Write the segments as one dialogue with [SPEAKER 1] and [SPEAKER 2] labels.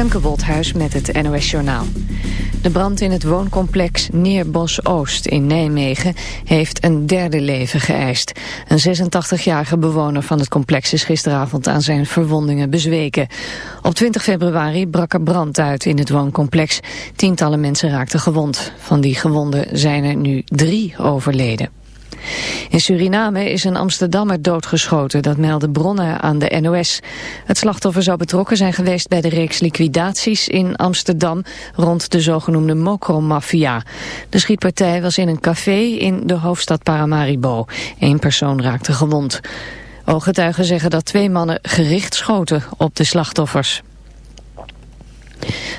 [SPEAKER 1] Femke Wolthuis met het NOS Journaal. De brand in het wooncomplex Neerbos Oost in Nijmegen heeft een derde leven geëist. Een 86-jarige bewoner van het complex is gisteravond aan zijn verwondingen bezweken. Op 20 februari brak er brand uit in het wooncomplex. Tientallen mensen raakten gewond. Van die gewonden zijn er nu drie overleden. In Suriname is een Amsterdammer doodgeschoten, dat melden bronnen aan de NOS. Het slachtoffer zou betrokken zijn geweest bij de reeks liquidaties in Amsterdam rond de zogenoemde Mokro-maffia. De schietpartij was in een café in de hoofdstad Paramaribo. Eén persoon raakte gewond. Ooggetuigen zeggen dat twee mannen gericht schoten op de slachtoffers.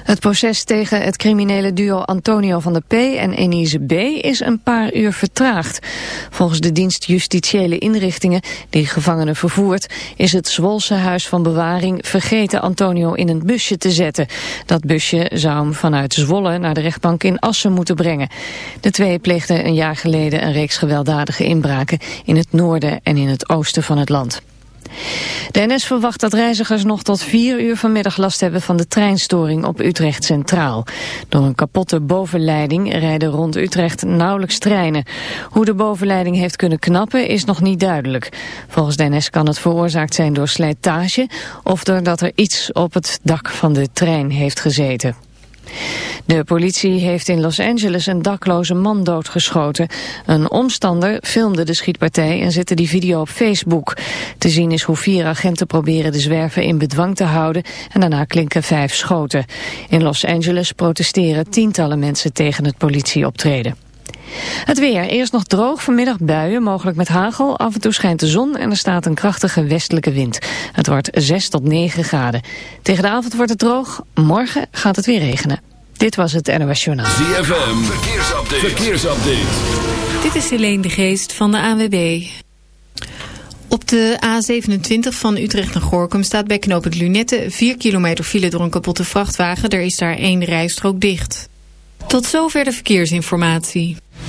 [SPEAKER 1] Het proces tegen het criminele duo Antonio van der P. en Enise B. is een paar uur vertraagd. Volgens de dienst Justitiële Inrichtingen, die gevangenen vervoert... is het Zwolse Huis van Bewaring vergeten Antonio in een busje te zetten. Dat busje zou hem vanuit Zwolle naar de rechtbank in Assen moeten brengen. De twee pleegden een jaar geleden een reeks gewelddadige inbraken... in het noorden en in het oosten van het land. De verwacht dat reizigers nog tot vier uur vanmiddag last hebben van de treinstoring op Utrecht Centraal. Door een kapotte bovenleiding rijden rond Utrecht nauwelijks treinen. Hoe de bovenleiding heeft kunnen knappen is nog niet duidelijk. Volgens de kan het veroorzaakt zijn door slijtage of doordat er iets op het dak van de trein heeft gezeten. De politie heeft in Los Angeles een dakloze man doodgeschoten. Een omstander filmde de schietpartij en zette die video op Facebook. Te zien is hoe vier agenten proberen de zwerver in bedwang te houden en daarna klinken vijf schoten. In Los Angeles protesteren tientallen mensen tegen het politieoptreden. Het weer. Eerst nog droog, vanmiddag buien, mogelijk met hagel. Af en toe schijnt de zon en er staat een krachtige westelijke wind. Het wordt 6 tot 9 graden. Tegen de avond wordt het droog, morgen gaat het weer regenen. Dit was het NOS Journaal.
[SPEAKER 2] ZFM, verkeersupdate. verkeersupdate.
[SPEAKER 3] Dit is Helene de Geest van de ANWB. Op de A27 van Utrecht naar Gorkum staat bij knooppunt Lunette 4 kilometer file door een kapotte vrachtwagen. Er is daar één rijstrook dicht. Tot zover de verkeersinformatie.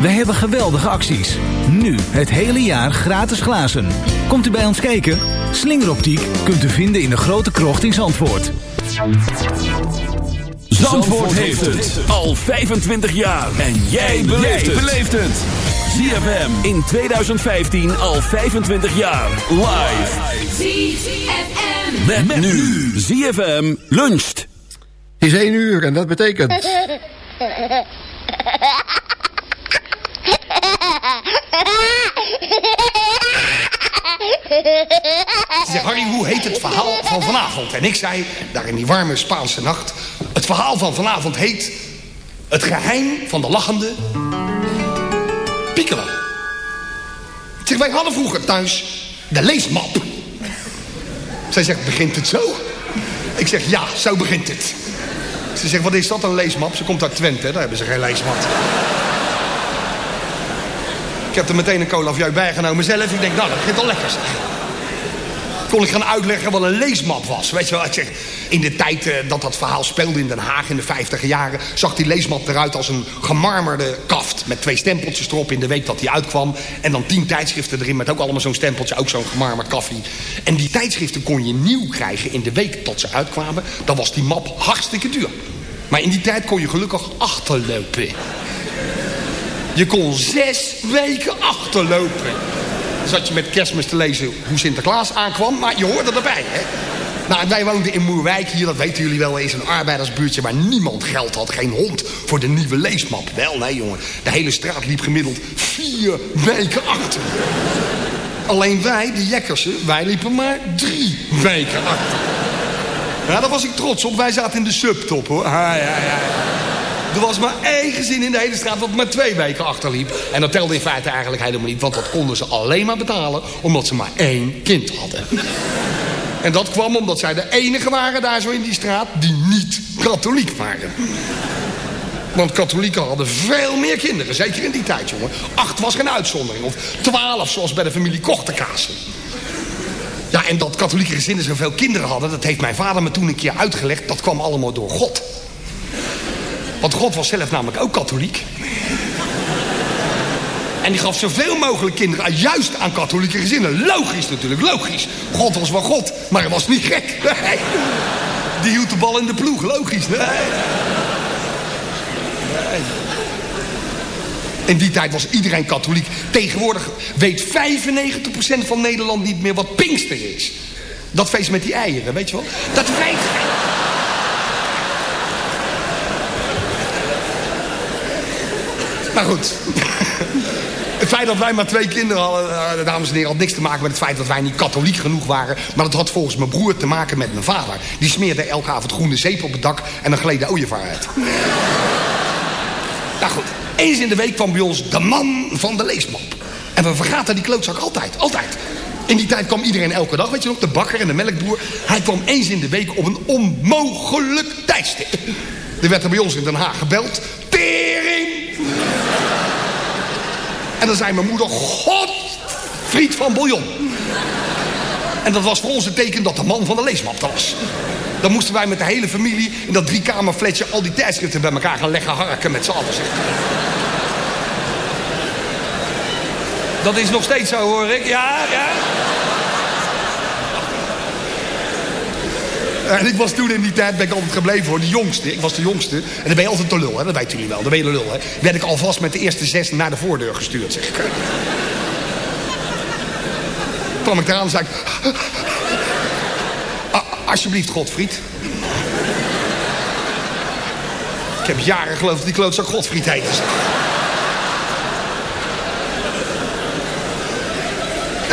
[SPEAKER 4] Wij hebben geweldige acties. Nu het hele jaar gratis glazen. Komt u bij ons kijken? Slingeroptiek kunt u vinden in de grote krocht in Zandvoort.
[SPEAKER 2] Zandvoort heeft het al 25 jaar. En jij beleeft het. ZFM in 2015 al 25 jaar. Live.
[SPEAKER 5] ZFM.
[SPEAKER 2] Met, nu. ZFM luncht.
[SPEAKER 6] Het is 1 uur en dat betekent...
[SPEAKER 7] Ze zegt, Harry, hoe heet het verhaal van vanavond? En ik zei, daar in die warme Spaanse nacht... het verhaal van vanavond heet... Het geheim van de lachende... Ik zeg, wij hadden vroeger thuis de leesmap. Zij zegt, begint het zo? Ik zeg, ja, zo begint het. Ze zegt, wat is dat, een leesmap? Ze komt uit Twente, daar hebben ze geen leesmap. Ik heb er meteen een cola bij bijgenomen zelf. Ik denk, nou, dat begint al lekker kon ik gaan uitleggen wat een leesmap was. Weet je wel, ik zeg, in de tijd eh, dat dat verhaal speelde in Den Haag in de 50 jaren... zag die leesmap eruit als een gemarmerde kaft... met twee stempeltjes erop in de week dat die uitkwam. En dan tien tijdschriften erin met ook allemaal zo'n stempeltje... ook zo'n gemarmerd kaffie. En die tijdschriften kon je nieuw krijgen in de week dat ze uitkwamen. Dan was die map hartstikke duur. Maar in die tijd kon je gelukkig achterlopen. Je kon zes weken achterlopen. Dan zat je met kerstmis te lezen hoe Sinterklaas aankwam, maar je hoorde erbij, hè? Nou, wij woonden in Moerwijk hier, dat weten jullie wel eens, een arbeidersbuurtje waar niemand geld had. Geen hond voor de nieuwe leesmap. Wel, nee jongen, de hele straat liep gemiddeld vier weken achter. Alleen wij, de jekkersen, wij liepen maar drie weken achter. Ja, daar was ik trots op. Wij zaten in de subtop, hoor. Ah, ja, ja, ja. Er was maar één gezin in de hele straat dat maar twee weken achterliep. En dat telde in feite eigenlijk helemaal niet. Want dat konden ze alleen maar betalen omdat ze maar één kind hadden. En dat kwam omdat zij de enige waren daar zo in die straat die niet katholiek waren. Want katholieken hadden veel meer kinderen. Zeker in die tijd, jongen. Acht was geen uitzondering. Of twaalf, zoals bij de familie Kochtenkaas. Ja, en dat katholieke gezinnen zoveel kinderen hadden... dat heeft mijn vader me toen een keer uitgelegd... dat kwam allemaal door God. Want God was zelf namelijk ook katholiek. En die gaf zoveel mogelijk kinderen juist aan katholieke gezinnen. Logisch natuurlijk, logisch. God was wel God, maar hij was niet gek. Die hield de bal in de ploeg, logisch. Nee. In die tijd was iedereen katholiek. Tegenwoordig weet 95% van Nederland niet meer wat Pinkster is. Dat feest met die eieren, weet je wel? Dat weet Maar goed. Het feit dat wij maar twee kinderen hadden, eh, dames en heren, had niks te maken met het feit dat wij niet katholiek genoeg waren. Maar dat had volgens mijn broer te maken met mijn vader. Die smeerde elke avond groene zeep op het dak en dan gleed de ooievaar uit. Nou goed, eens in de week kwam bij ons de man van de leesmap. En we vergaten die klootzak altijd, altijd. In die tijd kwam iedereen elke dag, weet je nog, de bakker en de melkboer. Hij kwam eens in de week op een onmogelijk tijdstip. Er werd er bij ons in Den Haag gebeld. Tering! En dan zei mijn moeder, god, friet van bouillon. En dat was voor ons een teken dat de man van de leesmap was. Dan moesten wij met de hele familie in dat driekamerfletje... al die tijdschriften bij elkaar gaan leggen harken met z'n allen. zeg. Dat is nog steeds zo, hoor ik. Ja, ja. En ik was toen in die tijd, ben ik altijd gebleven hoor, de jongste. Ik was de jongste. En dan ben je altijd de lul, hè? dat weten jullie wel. Dan ben je de lul, hè. Werd ik alvast met de eerste zes naar de voordeur gestuurd, zeg ik. kwam ik eraan en zei ik... "A- alsjeblieft, Godfried. Ik heb jaren geloofd dat die klootzak Godfried heette.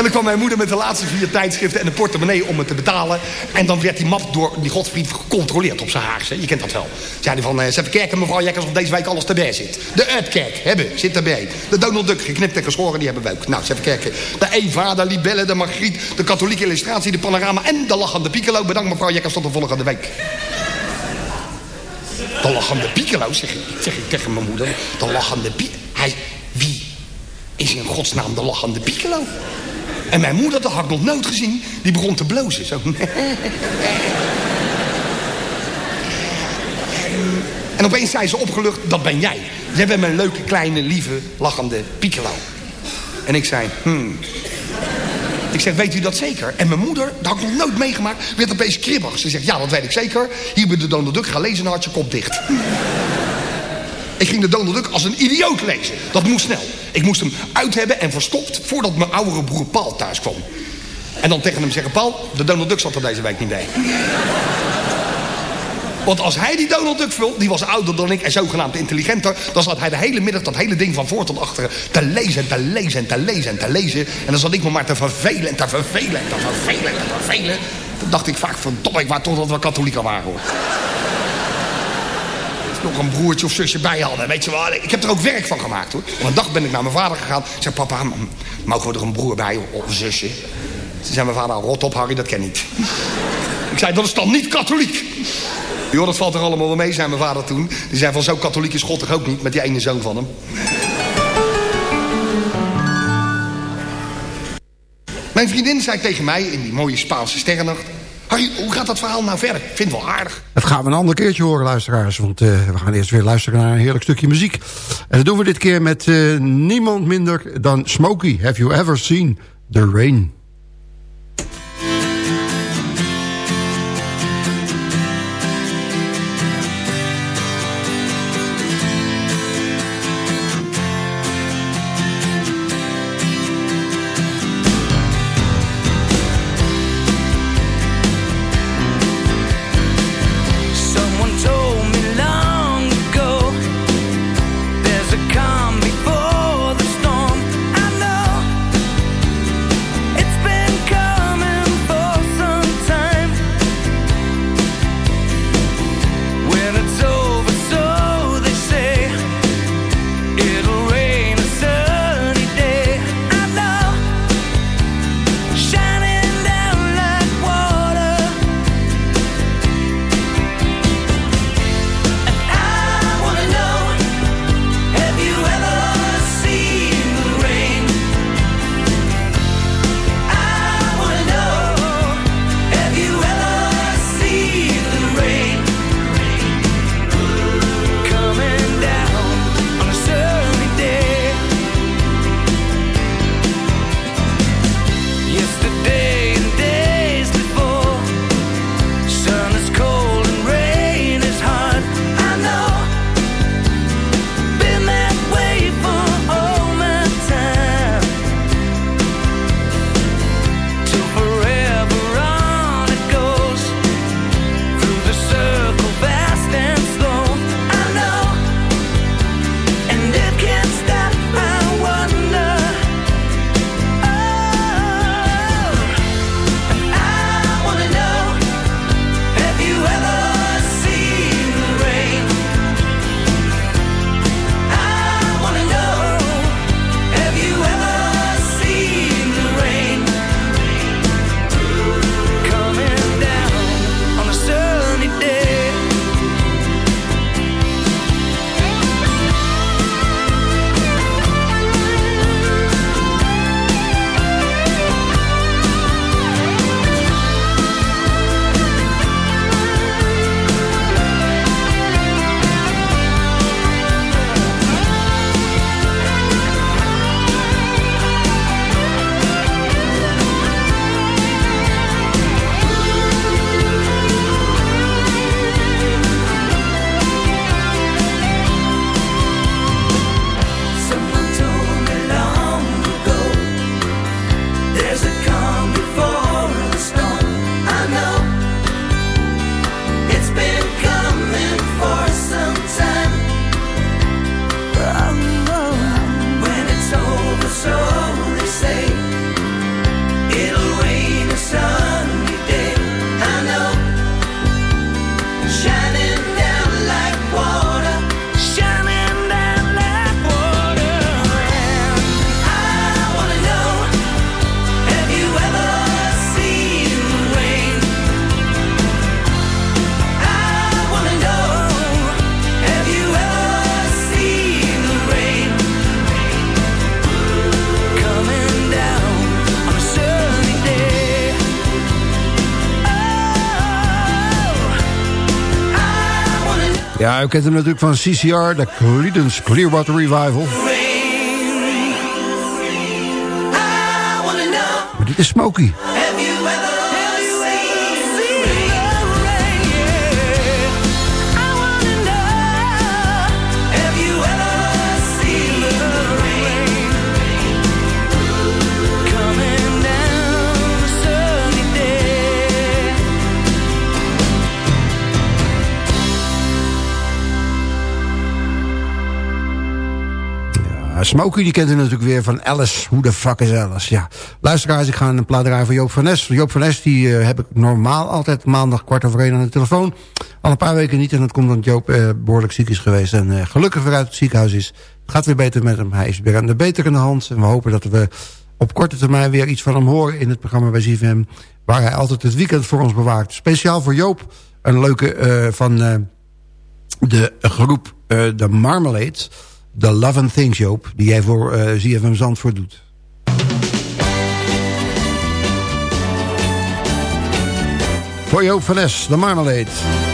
[SPEAKER 7] En dan kwam mijn moeder met de laatste vier tijdschriften en een portemonnee om het te betalen. En dan werd die map door die Godfried gecontroleerd op zijn Haagse. Je kent dat wel. Zei van, eh, eens even kijken mevrouw Jekkers of deze week alles erbij zit. De uitkijk hebben, zit erbij. De Donald Duck, geknipt en geschoren, die hebben we ook. Nou, eens even kijken. De Eva, de Libelle, de Margriet, de katholieke illustratie, de panorama en de lachende piccolo. Bedankt mevrouw Jekkers, tot de volgende week. De lachende piccolo, zeg ik, zeg ik tegen mijn moeder. De lachende piccolo. Hij, wie is in godsnaam de lachende piccolo? En mijn moeder, dat had nog nooit gezien, die begon te blozen. Zo. En opeens zei ze opgelucht, dat ben jij. Jij bent mijn leuke, kleine, lieve, lachende piccolo. En ik zei, hmm. Ik zeg, weet u dat zeker? En mijn moeder, dat had nog nooit meegemaakt, werd opeens kribbig. Ze zegt, ja, dat weet ik zeker. Hier bij de Donald Duck, ga lezen en had kop dicht. Ik ging de Donald Duck als een idioot lezen. Dat moest snel. Ik moest hem uit hebben en verstopt voordat mijn oudere broer Paul thuis kwam. En dan tegen hem zeggen, Paul, de Donald Duck zat er deze week niet bij. Want als hij die Donald Duck vult, die was ouder dan ik en zogenaamd intelligenter... dan zat hij de hele middag dat hele ding van voor tot achteren te lezen en te lezen en te lezen en te lezen. En dan zat ik me maar te vervelen en te vervelen en te vervelen en te vervelen. Toen dacht ik vaak, verdomme, ik waar toch dat we katholieken waren hoor nog een broertje of zusje bij hadden. Weet je wel, ik heb er ook werk van gemaakt hoor. Op een dag ben ik naar mijn vader gegaan. Ik zei, papa, mogen we er een broer bij of een zusje? Ze zei mijn vader, rot op Harry, dat ken niet. ik zei, dat is dan niet katholiek. Joh, dat valt er allemaal wel mee, zei mijn vader toen. Die zei van, zo katholiek is God toch ook niet, met die ene zoon van hem. Mijn vriendin zei tegen mij in die mooie Spaanse sterrennacht... Hoe gaat dat verhaal nou verder? Ik vind het wel aardig.
[SPEAKER 6] Dat gaan we een ander keertje horen, luisteraars. Want uh, we gaan eerst weer luisteren naar een heerlijk stukje muziek. En dat doen we dit keer met uh, niemand minder dan Smokey. Have you ever seen the rain? Ja, u kent hem natuurlijk van CCR, de Creedence Clearwater Revival. Maar dit is Smokey. Smokey, die kent u natuurlijk weer van Alice. Hoe de fuck is Alice? Ja. Luisteraars, ik ga een plaat draaien van Joop van Nes. Joop van Nes, die uh, heb ik normaal altijd maandag kwart over één aan de telefoon. Al een paar weken niet en dat komt omdat Joop uh, behoorlijk ziek is geweest. En uh, gelukkig weer uit het ziekenhuis is. Het gaat weer beter met hem. Hij is weer aan de beter in de hand. En we hopen dat we op korte termijn weer iets van hem horen in het programma bij ZVM. Waar hij altijd het weekend voor ons bewaakt. Speciaal voor Joop. Een leuke van de groep The Marmalade... The Love and Things, Joop, die jij voor eh, uh, ZFM Zandvoort doet. Voor Joop van Es, de Marmalade.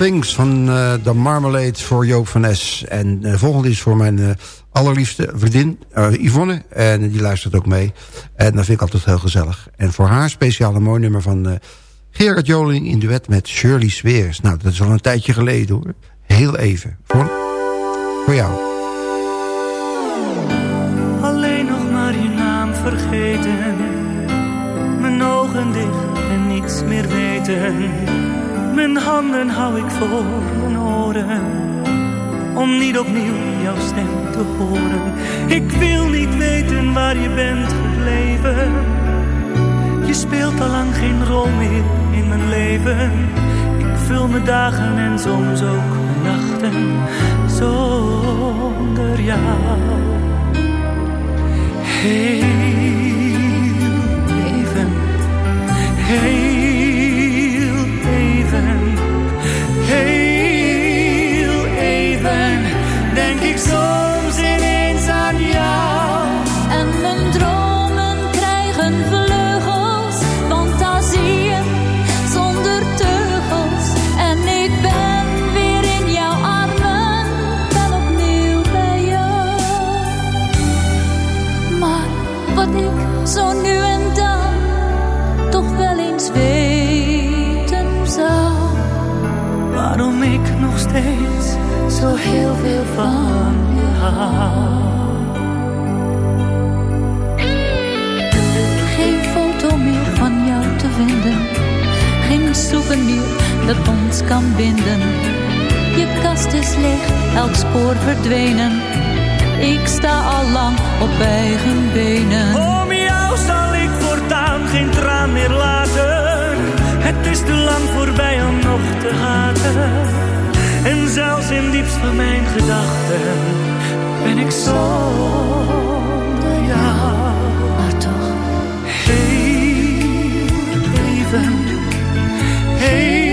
[SPEAKER 8] Things
[SPEAKER 6] van eh, de Marmalade voor Joop van Es. En de volgende is voor mijn eh, allerliefste vriendin eh, Yvonne. En die luistert ook mee. En dat vind ik altijd heel gezellig. En voor haar speciaal een mooi nummer van eh, Gerard Joling in duet met Shirley Sweers. Nou, dat is al een tijdje geleden hoor. Heel even. Voor, voor jou.
[SPEAKER 8] Alleen nog maar je naam vergeten. Mijn ogen dicht en niets meer weten. Mijn handen hou ik voor mijn oren. Om niet opnieuw jouw stem te horen. Ik wil niet weten waar je bent gebleven. Je speelt al lang geen rol meer in mijn leven. Ik vul mijn dagen en soms ook mijn nachten zonder jou. Heel even, heel van je.
[SPEAKER 9] Geen foto meer van jou te vinden. Geen souvenir dat ons kan binden. Je kast is leeg, elk spoor verdwenen. Ik sta al lang op eigen benen.
[SPEAKER 8] Om jou zal ik voortaan geen traan meer laten. Het is te lang voorbij om nog te haten. En zelfs in diepst van mijn gedachten ben ik zonder ja Maar toch, hey, lieve, hey.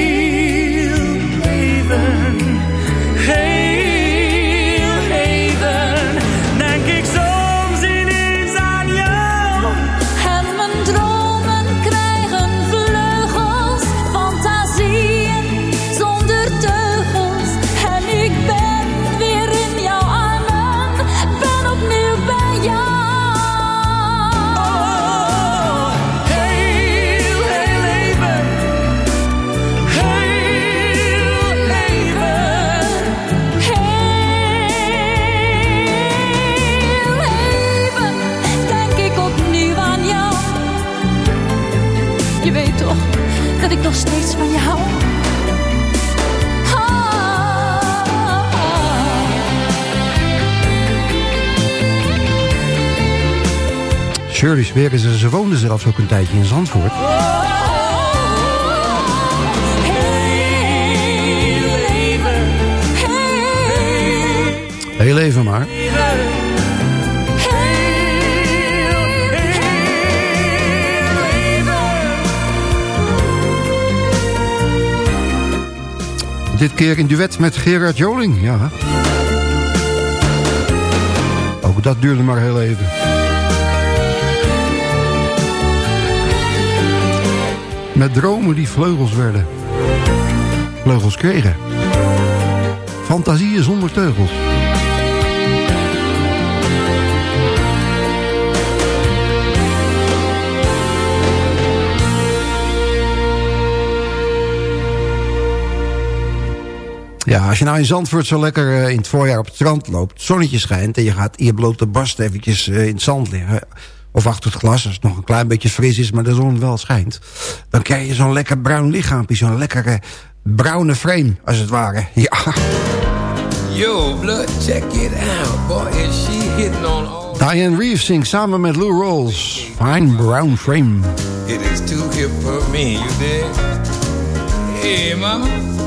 [SPEAKER 9] dat ik nog steeds van je hou.
[SPEAKER 10] Shirley Speer is ze, ze woonde zelfs ook een tijdje in Zandvoort. Oh, oh, oh, Heel even maar. Dit keer in duet met Gerard Joling, ja. Ook dat duurde maar heel even. Met dromen die vleugels werden. Vleugels kregen. Fantasieën zonder teugels. Ja, als je nou in Zandvoort zo lekker eh, in het voorjaar op het strand loopt... het zonnetje schijnt en je gaat je blote barst eventjes eh, in het zand liggen... of achter het glas als het nog een klein beetje fris is... maar de zon wel schijnt... dan krijg je zo'n lekker bruin lichaampje, zo'n lekkere bruine frame, als het ware. Ja.
[SPEAKER 11] Yo, blood, check it out. Boy, is she hitting on all...
[SPEAKER 10] Diane Reeves zingt samen met Lou Rawls. Fine brown frame.
[SPEAKER 11] It is too hip for me, you dig? Hey, mama.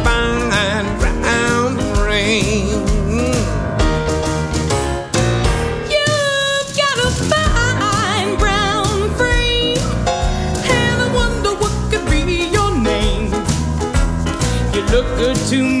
[SPEAKER 5] look good to me,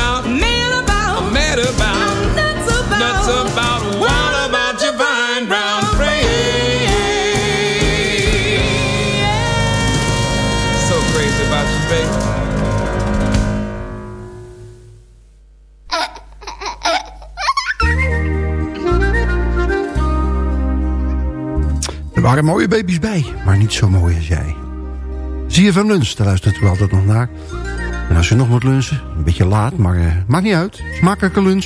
[SPEAKER 5] nuts about,
[SPEAKER 11] what about your fine brown frame? So crazy about you, baby.
[SPEAKER 10] Er waren mooie baby's bij, maar niet zo mooi als jij. Zie je van lunch, daar luistert u altijd nog naar. En als je nog moet lunchen, een beetje laat, maar eh, maakt niet uit. Smakelijke lunch.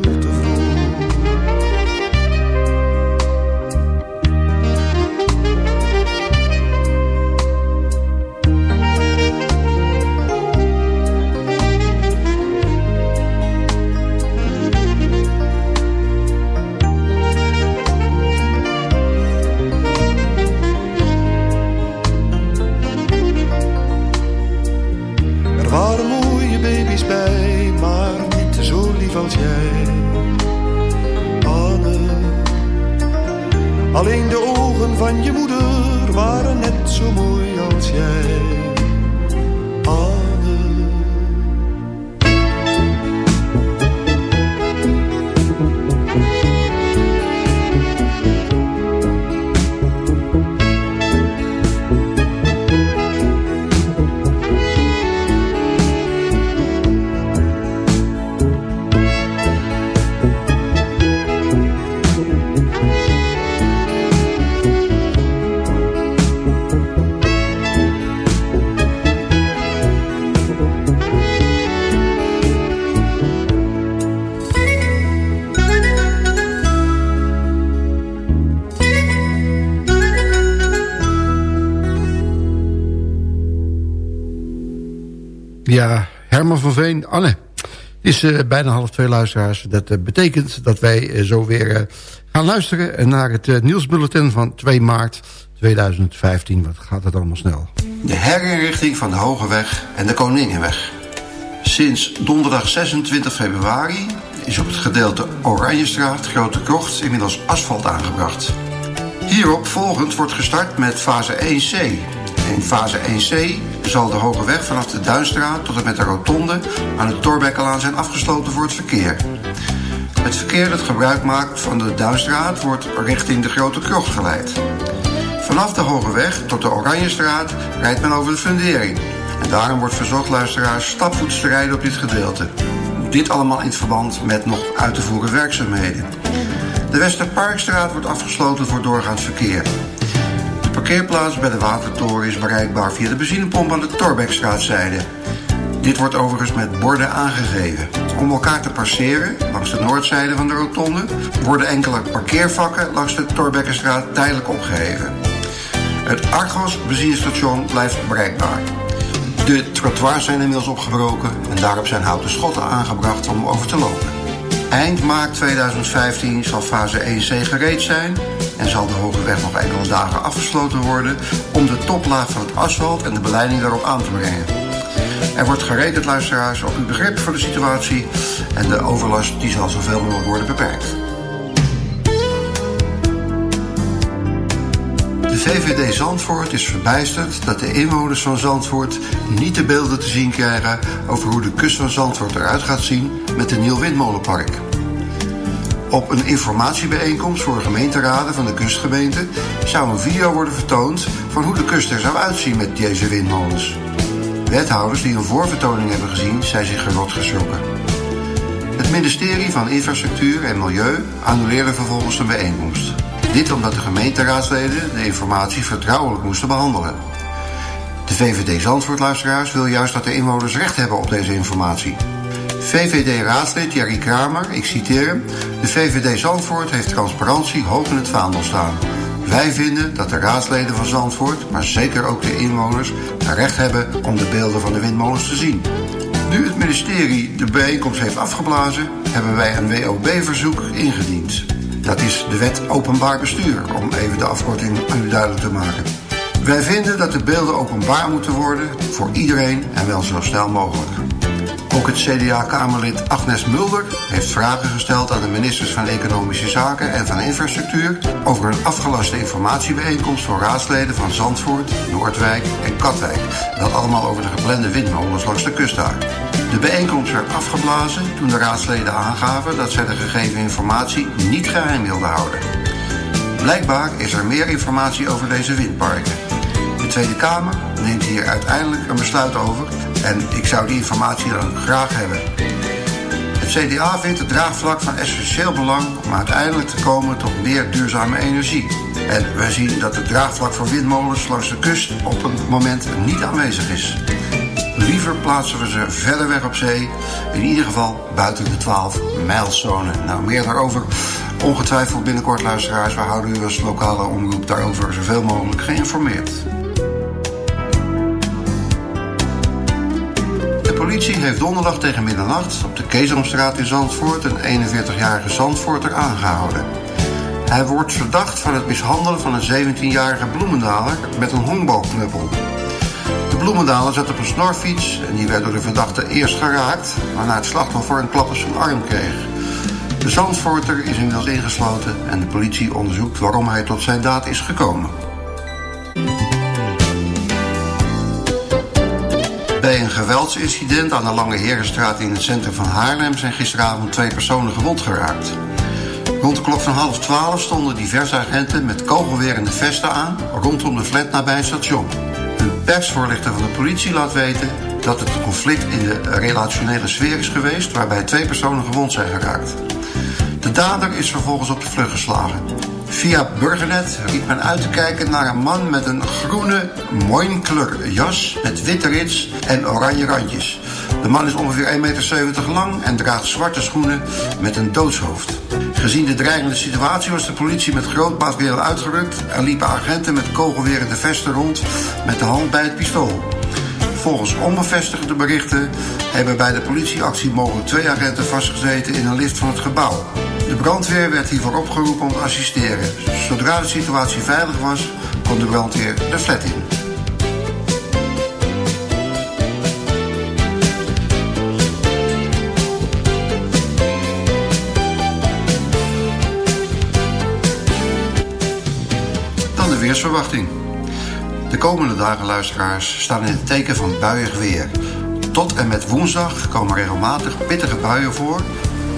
[SPEAKER 6] Ja, Herman van Veen, Anne. Het is eh, bijna half twee luisteraars. Dat eh, betekent dat wij eh, zo weer gaan luisteren naar het nieuwsbulletin van 2 maart 2015. Wat gaat het allemaal snel.
[SPEAKER 10] De herinrichting van de Hogeweg en de Koningenweg. Sinds donderdag 26 februari is op het gedeelte Oranjestraat Grote Krocht inmiddels asfalt aangebracht. Hierop volgend wordt gestart met fase 1C. In fase 1C zal de Hogeweg vanaf de Duinstraat tot en met de Rotonde aan de Torbekkelaan zijn afgesloten voor het verkeer. Het verkeer dat gebruik maakt van de Duinstraat wordt richting de Grote Krocht geleid. Vanaf de Hogeweg tot de Oranjestraat rijdt men over de fundering. En daarom wordt verzocht luisteraars stapvoets te rijden op dit gedeelte. Dit allemaal in verband met nog uit te voeren werkzaamheden. De Westerparkstraat wordt afgesloten voor doorgaans verkeer. Parkeerplaats bij de Watertoren is bereikbaar via de benzinepomp aan de Torbekstraatzijde. Dit wordt overigens met borden aangegeven. Om elkaar te passeren, langs de noordzijde van de rotonde, worden enkele parkeervakken langs de Torbekkenstraat tijdelijk opgeheven. Het Argos benzinestation blijft bereikbaar. De trottoirs zijn inmiddels opgebroken en daarop zijn houten schotten aangebracht om over te lopen. Eind maart 2015 zal fase 1C gereed zijn en zal de Hogeweg nog enkele dagen afgesloten worden om de toplaag van het asfalt en de beleiding daarop aan te brengen. Er wordt gerekend, luisteraars, op uw begrip voor de situatie en de overlast die zal zoveel mogelijk worden beperkt. De VVD Zandvoort is verbijsterd dat de inwoners van Zandvoort niet de beelden te zien krijgen over hoe de kust van Zandvoort eruit gaat zien met een nieuw windmolenpark. Op een informatiebijeenkomst voor gemeenteraden van de kustgemeente zou een video worden vertoond van hoe de kust er zou uitzien met deze windmolens. Wethouders die een voorvertoning hebben gezien zijn zich gerot geschrokken. Het ministerie van Infrastructuur en Milieu annuleerde vervolgens de bijeenkomst. Dit omdat de gemeenteraadsleden de informatie vertrouwelijk moesten behandelen. De VVD Zandvoort-luisteraars wil juist dat de inwoners recht hebben op deze informatie. VVD-raadslid Jerry Kramer, ik citeer hem... De VVD Zandvoort heeft transparantie hoog in het vaandel staan. Wij vinden dat de raadsleden van Zandvoort, maar zeker ook de inwoners... het recht hebben om de beelden van de windmolens te zien. Nu het ministerie de bijeenkomst heeft afgeblazen... hebben wij een WOB-verzoek ingediend. Dat is de wet openbaar bestuur, om even de afkorting u duidelijk te maken. Wij vinden dat de beelden openbaar moeten worden voor iedereen en wel zo snel mogelijk. Ook het CDA-Kamerlid Agnes Mulder heeft vragen gesteld aan de ministers van Economische Zaken en van Infrastructuur over een afgelaste informatiebijeenkomst voor raadsleden van Zandvoort, Noordwijk en Katwijk. Dat allemaal over de geplande windmolens langs de kust daar. De bijeenkomst werd afgeblazen toen de raadsleden aangaven dat zij de gegeven informatie niet geheim wilden houden. Blijkbaar is er meer informatie over deze windparken. De Tweede Kamer neemt hier uiteindelijk een besluit over en ik zou die informatie dan graag hebben. Het CDA vindt het draagvlak van essentieel belang om uiteindelijk te komen tot meer duurzame energie. En wij zien dat het draagvlak voor windmolens langs de kust op een moment niet aanwezig is. Liever plaatsen we ze verder weg op zee, in ieder geval buiten de 12 mijlzone. Nou, meer daarover ongetwijfeld binnenkort, luisteraars. We houden u als lokale omroep daarover zoveel mogelijk geïnformeerd. Politie heeft donderdag tegen middernacht op de Keesomstraat in Zandvoort een 41-jarige Zandvoorter aangehouden. Hij wordt verdacht van het mishandelen van een 17-jarige bloemendaler met een honkbalknuppel. De bloemendaler zat op een snorfiets en die werd door de verdachte eerst geraakt, waarna het slachtoffer een klap op zijn arm kreeg. De Zandvoorter is inmiddels ingesloten en de politie onderzoekt waarom hij tot zijn daad is gekomen. Bij een geweldsincident aan de Lange Herenstraat in het centrum van Haarlem zijn gisteravond twee personen gewond geraakt. Rond de klok van half twaalf stonden diverse agenten met kogelwerende vesten aan rondom de flat nabij het station. Een persvoorlichter van de politie laat weten dat het een conflict in de relationele sfeer is geweest waarbij twee personen gewond zijn geraakt. De dader is vervolgens op de vlucht geslagen. Via Burgernet riep men uit te kijken naar een man met een groene moinkleur jas met witte rits en oranje randjes. De man is ongeveer 1,70 meter lang en draagt zwarte schoenen met een doodshoofd. Gezien de dreigende situatie was de politie met groot materieel uitgerukt en liepen agenten met kogelwerende vesten rond met de hand bij het pistool. Volgens onbevestigde berichten hebben bij de politieactie mogelijk twee agenten vastgezeten in een lift van het gebouw. De brandweer werd hiervoor opgeroepen om te assisteren. Zodra de situatie veilig was, kon de brandweer de flat in. Dan de weersverwachting. De komende dagen, luisteraars, staan in het teken van buiig weer. Tot en met woensdag komen regelmatig pittige buien voor...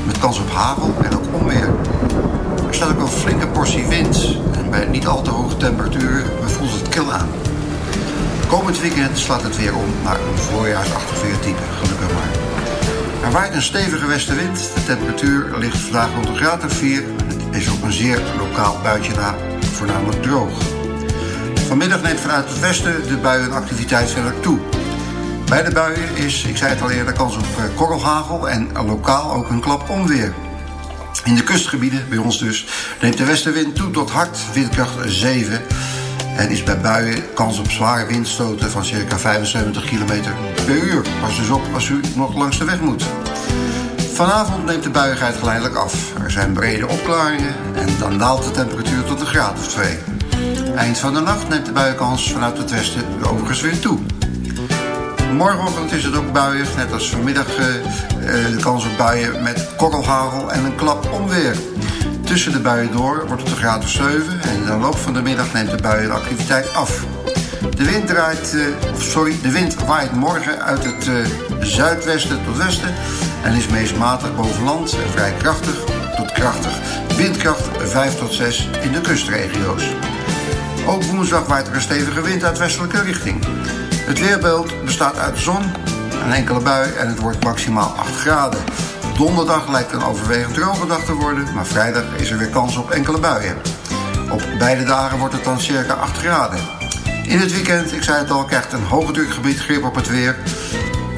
[SPEAKER 10] met kans op hagel en ook onweer. Er staat ook een flinke portie wind... en bij niet al te hoge temperaturen voelt het kil aan. Komend weekend slaat het weer om naar een voorjaarsachtig weertype, gelukkig maar. Er waait een stevige westenwind. De temperatuur ligt vandaag rond een graad of 4. Het is op een zeer lokaal buitje na, voornamelijk droog. Vanmiddag neemt vanuit het westen de buienactiviteit verder toe. Bij de buien is, ik zei het al eerder, kans op eh, korrelhagel en lokaal ook een klap onweer. In de kustgebieden, bij ons dus, neemt de westenwind toe tot hard, windkracht 7. En is bij buien kans op zware windstoten van circa 75 km per uur. Pas dus op als u nog langs de weg moet. Vanavond neemt de buiigheid geleidelijk af. Er zijn brede opklaringen en dan daalt de temperatuur tot een graad of 2. Eind van de nacht neemt de buienkans vanuit het westen overigens weer toe. Morgenochtend is het ook buiig, net als vanmiddag eh, de kans op buien met korrelhagel en een klap onweer. Tussen de buien door wordt het een graad of 7 en in de loop van de middag neemt de buienactiviteit af. De wind, draait, eh, sorry, de wind waait morgen uit het zuidwesten tot westen en is meest matig boven land en vrij krachtig tot krachtig. Windkracht 5 tot 6 in de kustregio's. Ook woensdag waait er een stevige wind uit westelijke richting. Het weerbeeld bestaat uit zon, een enkele bui en het wordt maximaal 8 graden. Donderdag lijkt een overwegend droge dag te worden, maar vrijdag is er weer kans op enkele buien. Op beide dagen wordt het dan circa 8 graden. In het weekend, ik zei het al, krijgt een hoge drukgebied grip op het weer.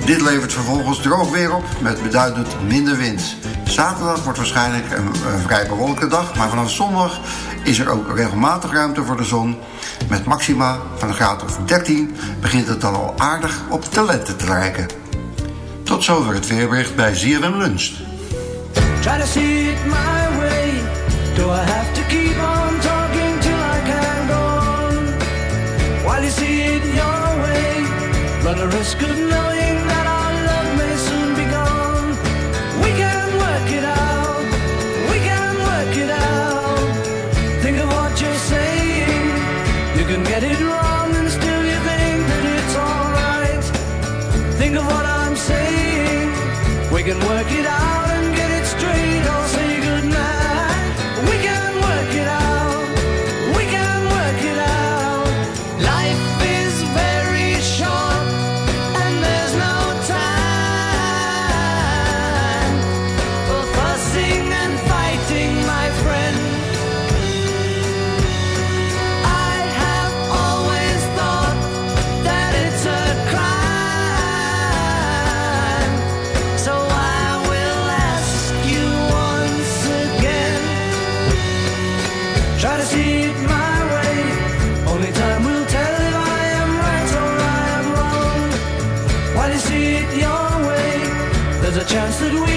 [SPEAKER 10] Dit levert vervolgens droog weer op met beduidend minder wind. Zaterdag wordt waarschijnlijk een, een vrij bewolkte dag, maar vanaf zondag is er ook regelmatig ruimte voor de zon. Met maxima van een graad of 13 begint het dan al aardig op de lente te lijken. Tot zover het weerbericht bij ZFM Lunch.
[SPEAKER 6] Try see it your way, of a chance that we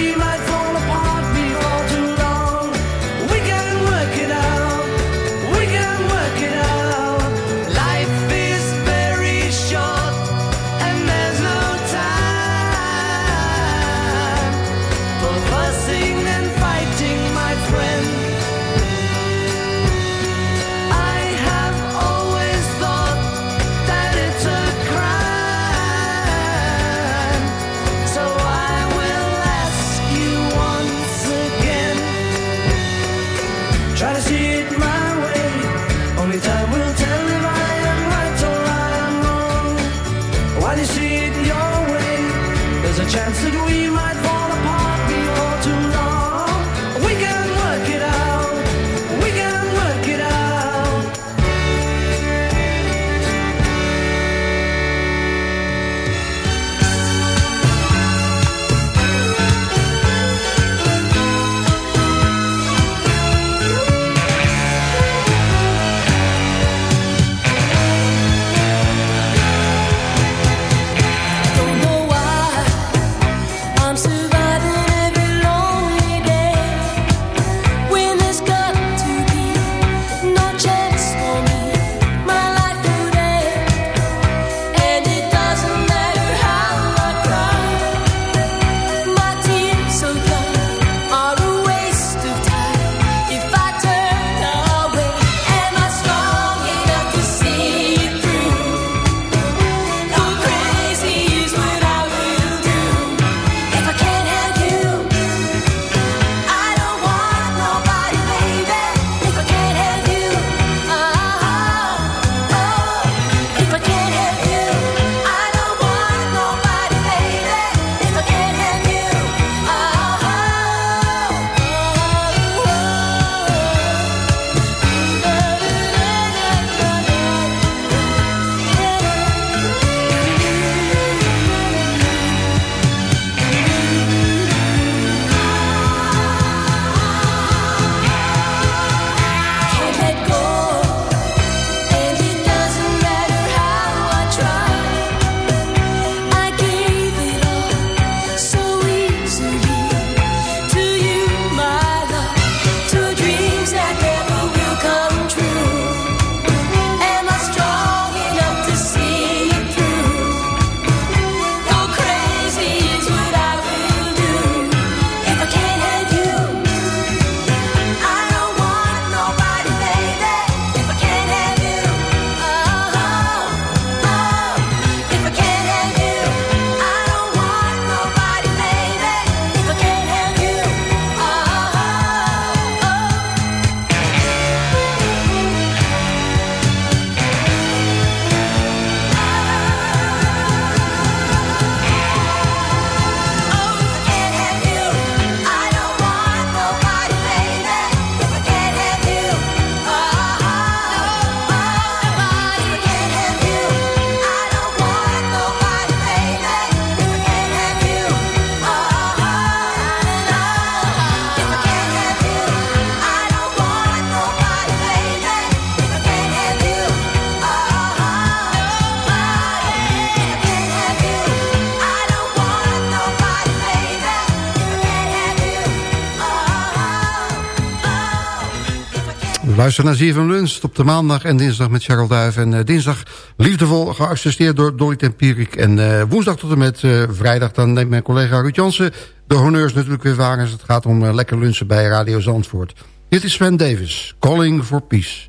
[SPEAKER 6] Luister naar van Lunst op de maandag en dinsdag met Charles Duif. En eh, dinsdag liefdevol geassisteerd door Dolly Tempierik. En eh, woensdag tot en met eh, vrijdag dan neemt mijn collega Ruud Jansen... de honneurs natuurlijk weer waar als het gaat om lekker lunchen bij Radio Zandvoort. Dit is Sven Davis, Calling for Peace.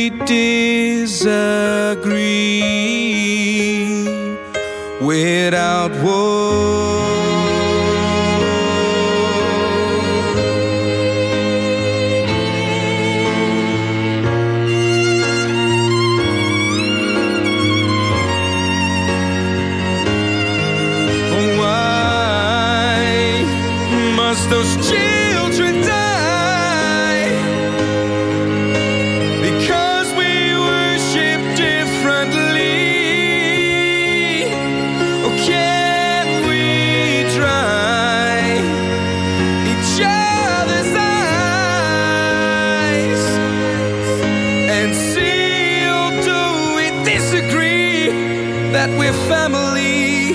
[SPEAKER 12] we disagree without we're family?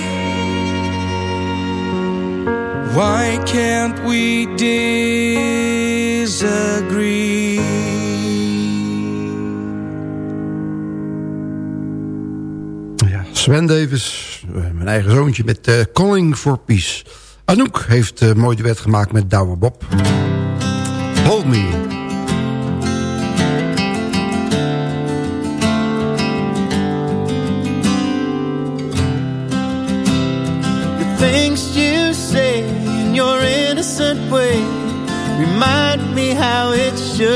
[SPEAKER 12] Why can't we disagree?
[SPEAKER 6] Sven Davis, eh, mijn eigen zoontje met eh, Calling for Peace. Anouk heeft uh, mooi duet gemaakt met Douwe Bob. Hold Me.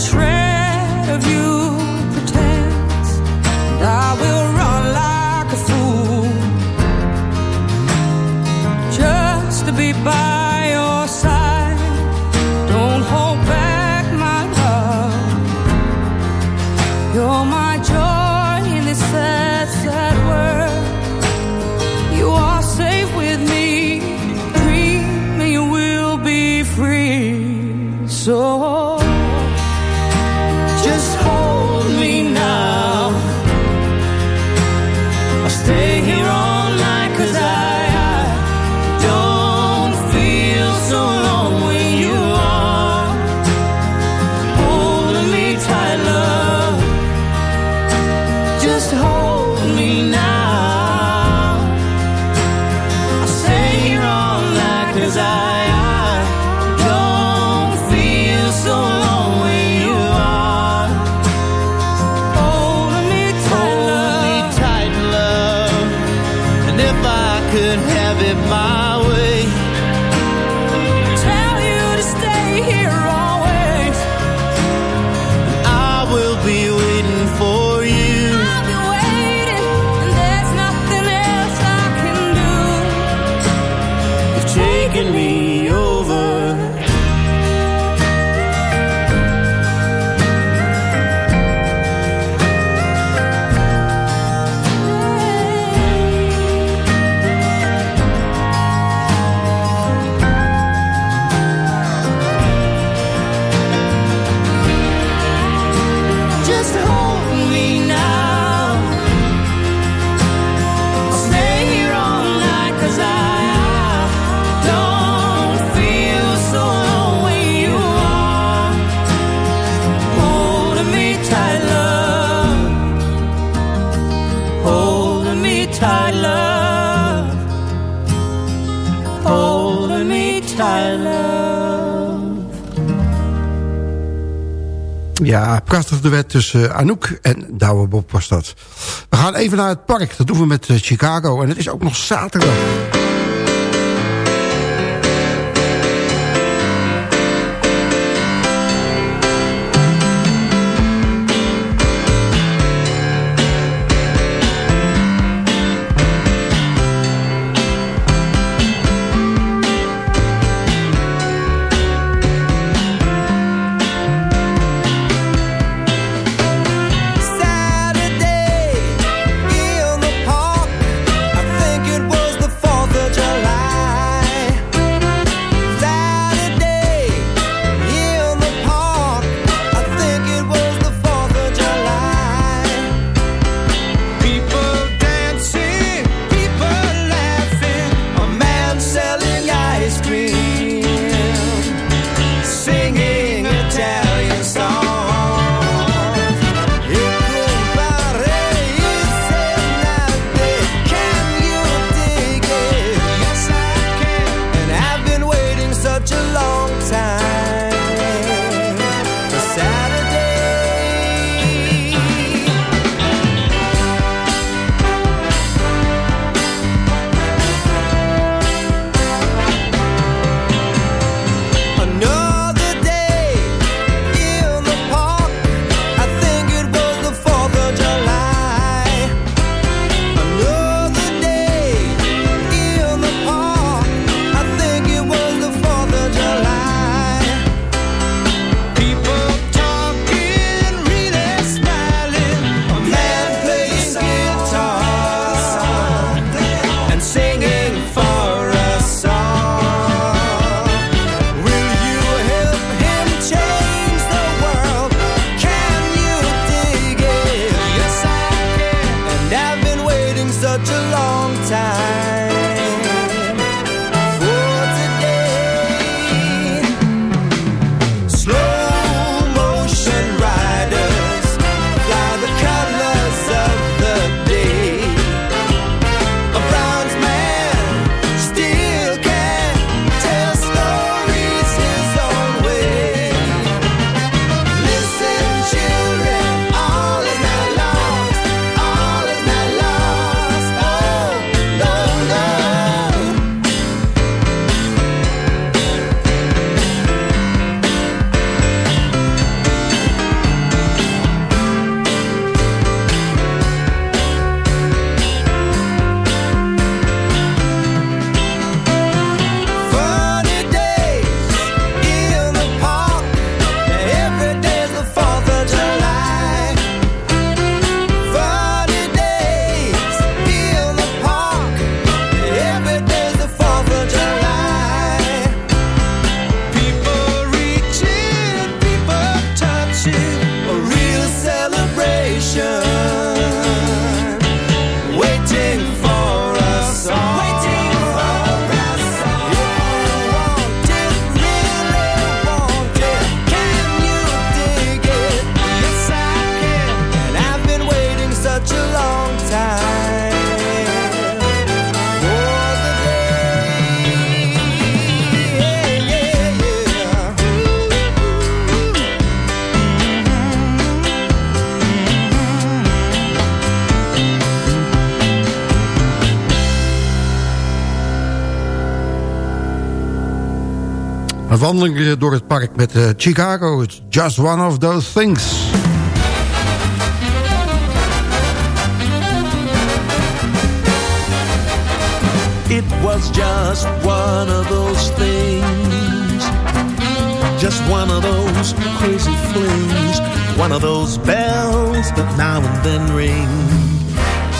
[SPEAKER 6] betrayed
[SPEAKER 13] Ja, prachtig wet tussen Anouk en Douwe Bob was dat. We gaan even naar het park. Dat doen we met eh, Chicago. En het is ook nog zaterdag.
[SPEAKER 6] Wandeling door het park met eh, Chicago. It's just one of those things.
[SPEAKER 14] It was just one of those things. Just one of those crazy flings. One of those bells that now and then ring.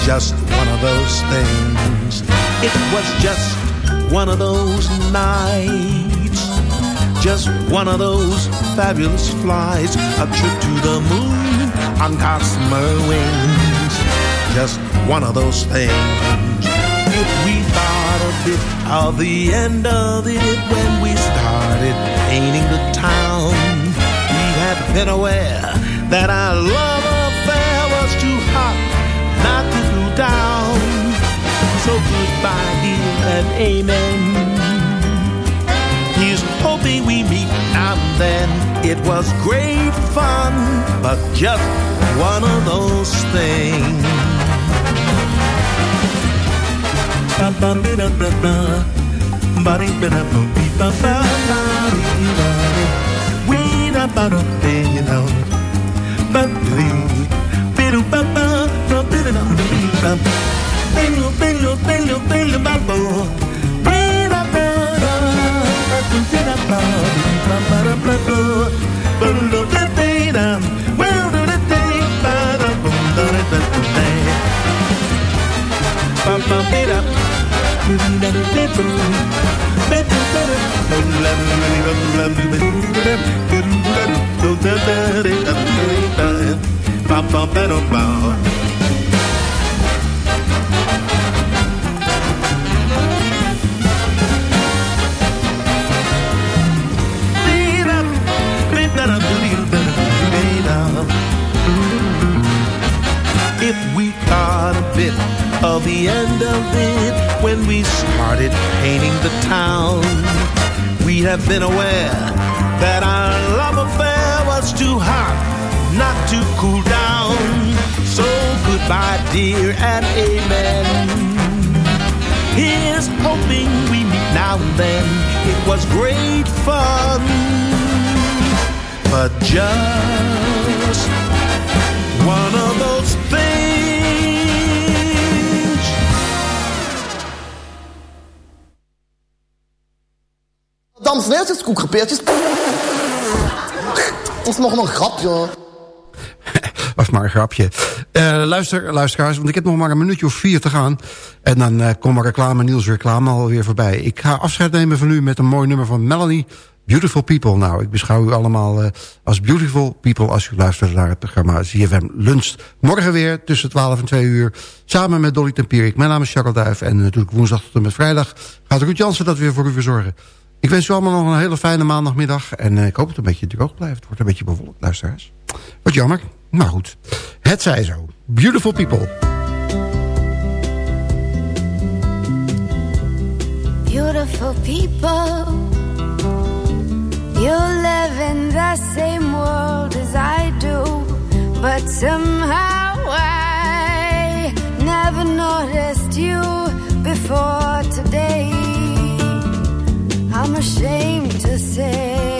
[SPEAKER 14] Just one of those things. It was just one of those nights. Just one of those fabulous flights. A trip to the moon on gossamer wings. Just one of those things. If we thought a bit of the end of it when we started painting the town, we had been aware that our love affair was too hot not to cool down. So goodbye, dear, and amen. We meet now and then. It was great fun, but just one of those things. If
[SPEAKER 6] luister, luisteraars, want ik heb nog maar een minuutje of vier te gaan. En dan eh komt reclame, Niels reclame alweer voorbij. Ik ga afscheid nemen van u met een mooi nummer van Melanie. Beautiful People. Nou, ik beschouw u allemaal eh, als beautiful people... als u luistert naar het programma ZFM Lunch. Morgen weer tussen 12 en 2 uur. Samen met Dolly Tempierik. Mijn naam is Jacques Duif. En natuurlijk woensdag tot en met vrijdag gaat Ruud Jansen dat weer voor u verzorgen. Ik wens u allemaal nog een hele fijne maandagmiddag. En eh, ik hoop dat het een beetje droog blijft. Het wordt een beetje bewolkt, luisteraars. Wat jammer. Maar goed. Het zij zo. Beautiful people.
[SPEAKER 15] Beautiful people, you live in the same world as I do, but somehow I never noticed you before today. I'm ashamed to say,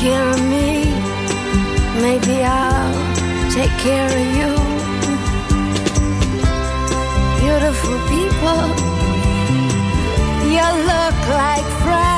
[SPEAKER 15] care of me. Maybe I'll take care of you. Beautiful people, you look like friends.